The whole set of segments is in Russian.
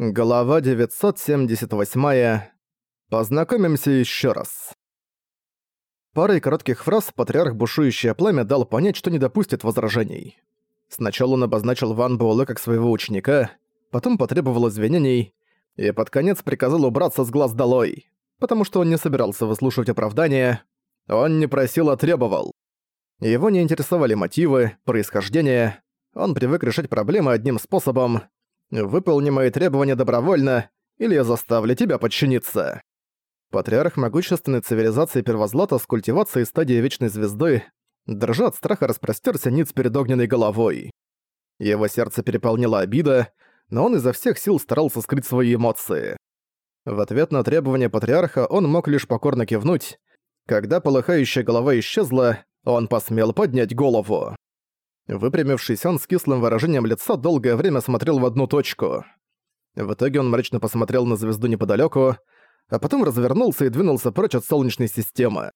Глава 978. Познакомимся еще раз. Парой коротких фраз патриарх Бушующее Пламя дал понять, что не допустит возражений. Сначала он обозначил Ван Буэлэ как своего ученика, потом потребовал извинений и под конец приказал убраться с глаз долой, потому что он не собирался выслушивать оправдания, он не просил, а требовал. Его не интересовали мотивы, происхождение, он привык решать проблемы одним способом Выполни мои требования добровольно, или я заставлю тебя подчиниться. Патриарх могущественной цивилизации Первозлата с культивацией стадии Вечной Звезды, дрожа от страха распростерся ниц перед огненной головой. Его сердце переполнило обида, но он изо всех сил старался скрыть свои эмоции. В ответ на требования патриарха он мог лишь покорно кивнуть. Когда полыхающая голова исчезла, он посмел поднять голову. Выпрямившись, он с кислым выражением лица долгое время смотрел в одну точку. В итоге он мрачно посмотрел на звезду неподалёку, а потом развернулся и двинулся прочь от Солнечной системы.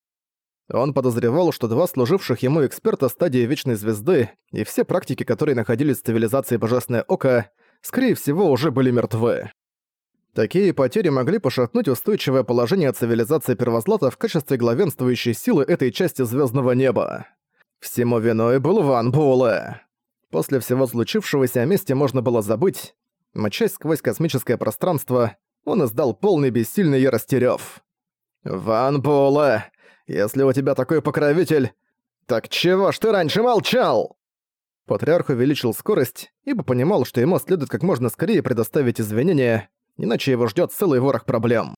Он подозревал, что два служивших ему эксперта стадии Вечной Звезды и все практики, которые находились в цивилизации Божественное Око, скорее всего, уже были мертвы. Такие потери могли пошатнуть устойчивое положение цивилизации Первозлата в качестве главенствующей силы этой части звездного неба. Всему виной был Ван Буэлэ. После всего случившегося о месте можно было забыть. Мчась сквозь космическое пространство, он издал полный бессильный ярости рёв. «Ван Буэлэ, если у тебя такой покровитель, так чего ж ты раньше молчал?» Патриарх увеличил скорость, ибо понимал, что ему следует как можно скорее предоставить извинения, иначе его ждёт целый ворох проблем.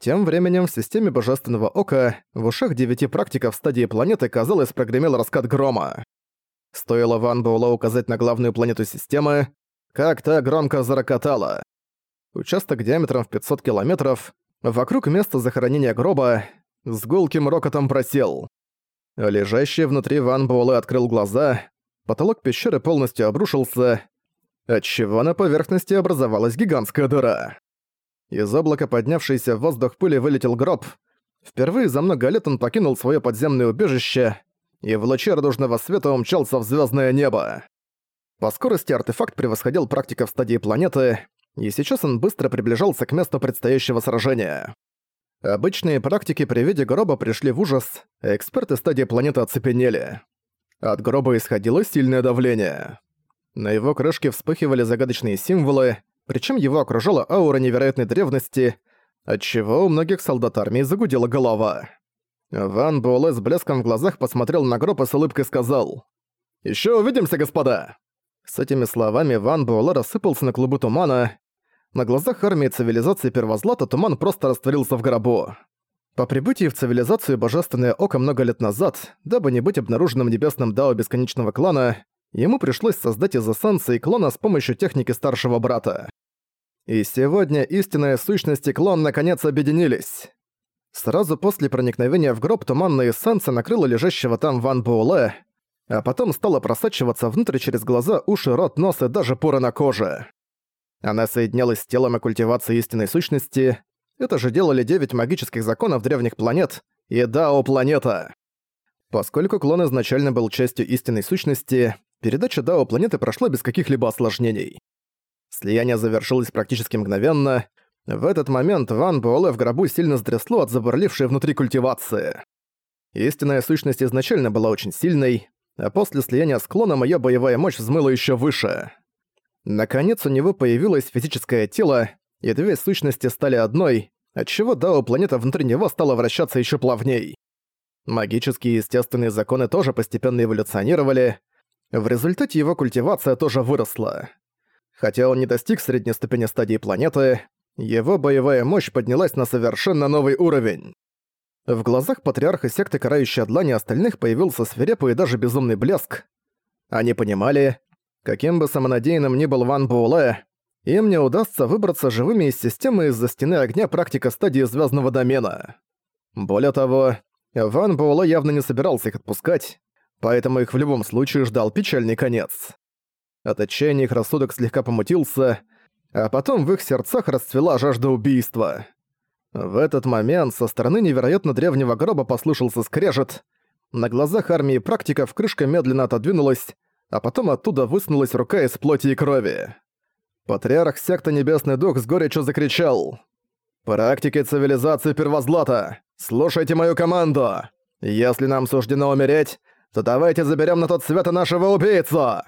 Тем временем в системе Божественного Ока в ушах девяти практиков стадии планеты, казалось, прогремел раскат грома. Стоило Ван Буэлло указать на главную планету системы, как та громко зарокотала. Участок диаметром в 500 километров, вокруг места захоронения гроба, с гулким рокотом просел. Лежащий внутри Ван Буэлэ открыл глаза, потолок пещеры полностью обрушился, отчего на поверхности образовалась гигантская дыра. Из облака поднявшийся в воздух пыли вылетел гроб. Впервые за много лет он покинул свое подземное убежище и в луче радужного света умчался в звездное небо. По скорости артефакт превосходил практика в стадии планеты, и сейчас он быстро приближался к месту предстоящего сражения. Обычные практики при виде гроба пришли в ужас, а эксперты стадии планеты оцепенели. От гроба исходило сильное давление. На его крышке вспыхивали загадочные символы, причем его окружала аура невероятной древности, отчего у многих солдат армии загудела голова. Ван Буэлэ с блеском в глазах посмотрел на гроб и с улыбкой сказал «Ещё увидимся, господа!» С этими словами Ван Буэлэ рассыпался на клубы тумана. На глазах армии цивилизации Первозлата туман просто растворился в гробу. По прибытии в цивилизацию Божественное Око много лет назад, дабы не быть обнаруженным небесным Дао Бесконечного Клана, ему пришлось создать из эссенции клона с помощью техники старшего брата. И сегодня истинная сущность и клон наконец объединились. Сразу после проникновения в гроб туманная эссенция накрыла лежащего там Ван Буэлэ, а потом стала просачиваться внутрь через глаза, уши, рот, нос и даже поры на коже. Она соединялась с телом и культивацией истинной сущности. Это же делали девять магических законов древних планет и Дао-планета. Поскольку клон изначально был частью истинной сущности, Передача Дао планеты прошла без каких-либо осложнений. Слияние завершилось практически мгновенно. В этот момент Ван Буэлэ в гробу сильно стрясло от забурлившей внутри культивации. Истинная сущность изначально была очень сильной, а после слияния с клоном её боевая мощь взмыла ещё выше. Наконец у него появилось физическое тело, и две сущности стали одной, отчего Дао планета внутри него стала вращаться ещё плавней. Магические и естественные законы тоже постепенно эволюционировали, в результате его культивация тоже выросла. Хотя он не достиг средней ступени стадии планеты, его боевая мощь поднялась на совершенно новый уровень. В глазах патриарха секты Карающей Длани остальных появился свирепый и даже безумный блеск. Они понимали, каким бы самонадеянным ни был Ван Буэлэ, им не удастся выбраться живыми из системы из-за стены огня практика стадии звездного домена. Более того, Ван Буэлэ явно не собирался их отпускать, поэтому их в любом случае ждал печальный конец. От отчаяния их рассудок слегка помутился, а потом в их сердцах расцвела жажда убийства. В этот момент со стороны невероятно древнего гроба послышался скрежет. На глазах армии практиков крышка медленно отодвинулась, а потом оттуда высунулась рука из плоти и крови. Патриарх секты Небесный Дух с горечью закричал. «Практики цивилизации Первозлата, слушайте мою команду! Если нам суждено умереть, то давайте заберем на тот свет и нашего убийцу!»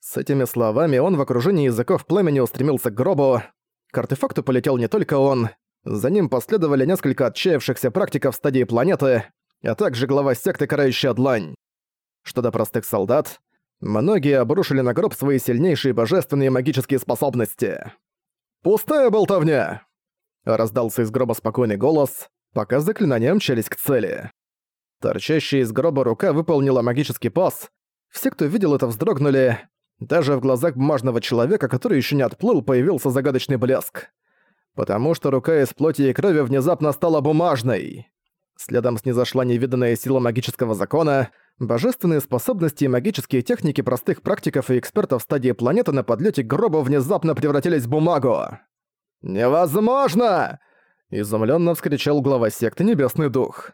С этими словами он в окружении языков племени устремился к гробу. К артефакту полетел не только он. За ним последовали несколько отчаявшихся практиков стадии планеты, а также глава секты Карающая Длань. Что до простых солдат, многие обрушили на гроб свои сильнейшие божественные магические способности. «Пустая болтовня!» Раздался из гроба спокойный голос, пока заклинания мчались к цели. Торчащая из гроба рука выполнила магический пас. Все, кто видел это, вздрогнули, даже в глазах бумажного человека, который еще не отплыл, появился загадочный блеск. Потому что рука из плоти и крови внезапно стала бумажной. Следом снизошла невиданная сила магического закона, божественные способности и магические техники простых практиков и экспертов стадии планеты на подлете к внезапно превратились в бумагу. «Невозможно!» – изумленно вскричал глава секты Небесный Дух.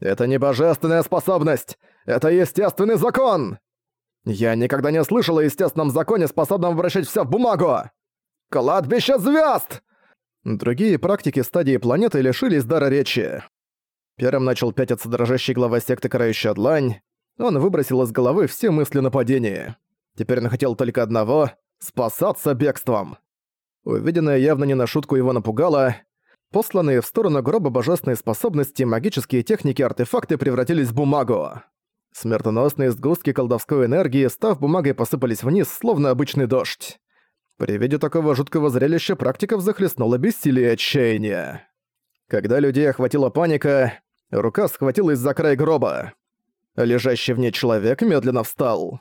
«Это не божественная способность! Это естественный закон!» Я никогда не слышал о естественном законе, способном обращать все в бумагу! Кладбище звезд! Другие практики стадии планеты лишились дара речи. Первым начал пятиться дрожащий глава секты Карающая Длань. Он выбросил из головы все мысли нападения. Теперь он хотел только одного — спасаться бегством. Увиденное явно не на шутку его напугало. Посланные в сторону гроба божественные способности, магические техники, артефакты превратились в бумагу. Смертоносные сгустки колдовской энергии, став бумагой, посыпались вниз, словно обычный дождь. При виде такого жуткого зрелища практиков захлестнуло бессилие и. Когда людей охватила паника, рука схватилась за край гроба. Лежащий в ней человек медленно встал.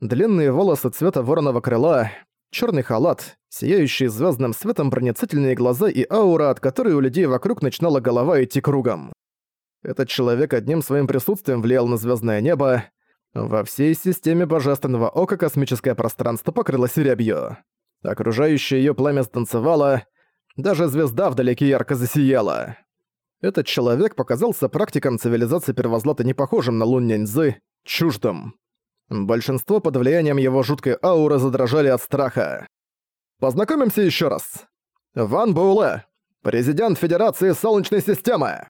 Длинные волосы цвета вороного крыла, черный халат, сияющие звездным светом проницательные глаза и аура, от которой у людей вокруг начинала голова идти кругом. Этот человек одним своим присутствием влиял на звездное небо. Во всей системе Божественного Ока космическое пространство покрылось рябью. Окружающее ее пламя станцевало, даже звезда вдалеке ярко засияла. Этот человек показался практикам цивилизации Первозлата не похожим на Лун Няньзы, чуждым. Большинство под влиянием его жуткой ауры задрожали от страха. Познакомимся еще раз. Ван Боуле, президент Федерации Солнечной системы.